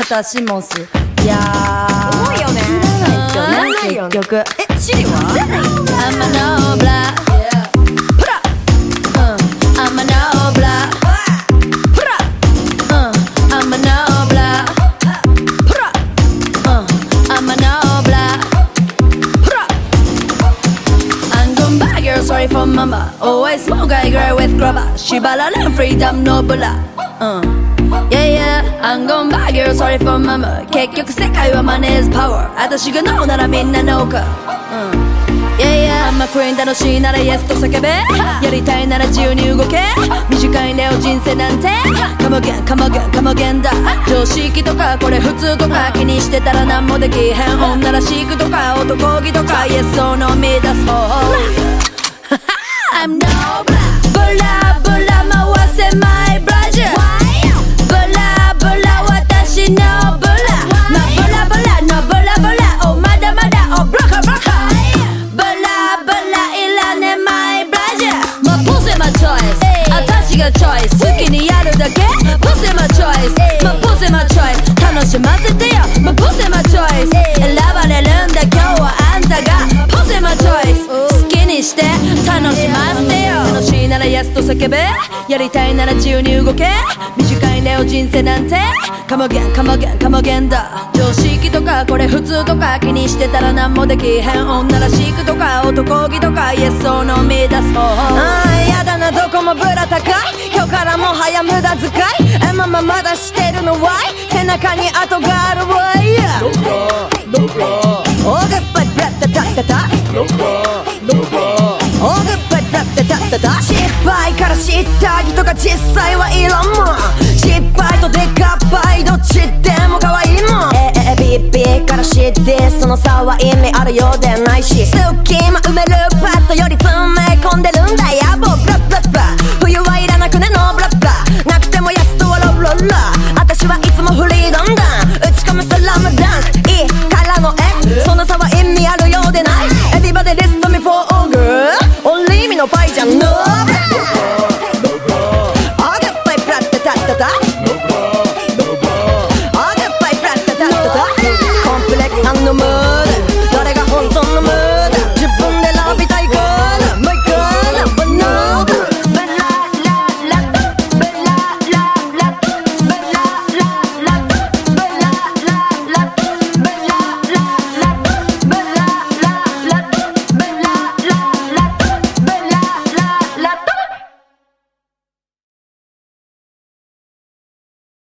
私もすいやー重いよね知らないですよね結局えシリは I'm a nobla プラうん I'm a nobla プラうん I'm a nobla プラうん I'm a nobla プラ I'm gonna buy girl sorry for mama Always smoke I girl with grabber 縛られん freedom no ブラうん Yeah yeah. I'm gonna buy girl sorry for mama. 結局世界はマネーズパワー私が No ならみんな No か。うん。Yeah yeah. まあクイーン楽しいなら Yes と叫べ。やりたいなら自由に動け。短いねよ人生なんて。カモゲンカモゲンカモゲンだ。常識とかこれ普通とか。気にしてたら何もできへん。女らしくとか男気とか。Yes その見出す方 I'm no blah セマチョイスまあポセマチョイス楽しませてよまあポセマチョイス選ばれるんだ今日はあんたがポセマチョイス好きにして楽しませてよ楽しいなら Yes と叫べやりたいなら自由に動け短いねよ人生なんてカモゲンカモゲンカモゲンだ常識とかこれ普通とか気にしてたら何もできへん女らしくとか男気とか Yes その見出す方法あーやだなどこもブラ高い今日からもはや無駄遣いまままだしてるの？わい背中に跡がある？わいオーグッバイブラッタタッタタオーグッバイブラッタタッタタ失敗から知った人が実際はいらんも。ん失敗とデカバイどっちでも可愛いもん。えええビビから知ってその差は意味あるようでないし。好き chẳng nữa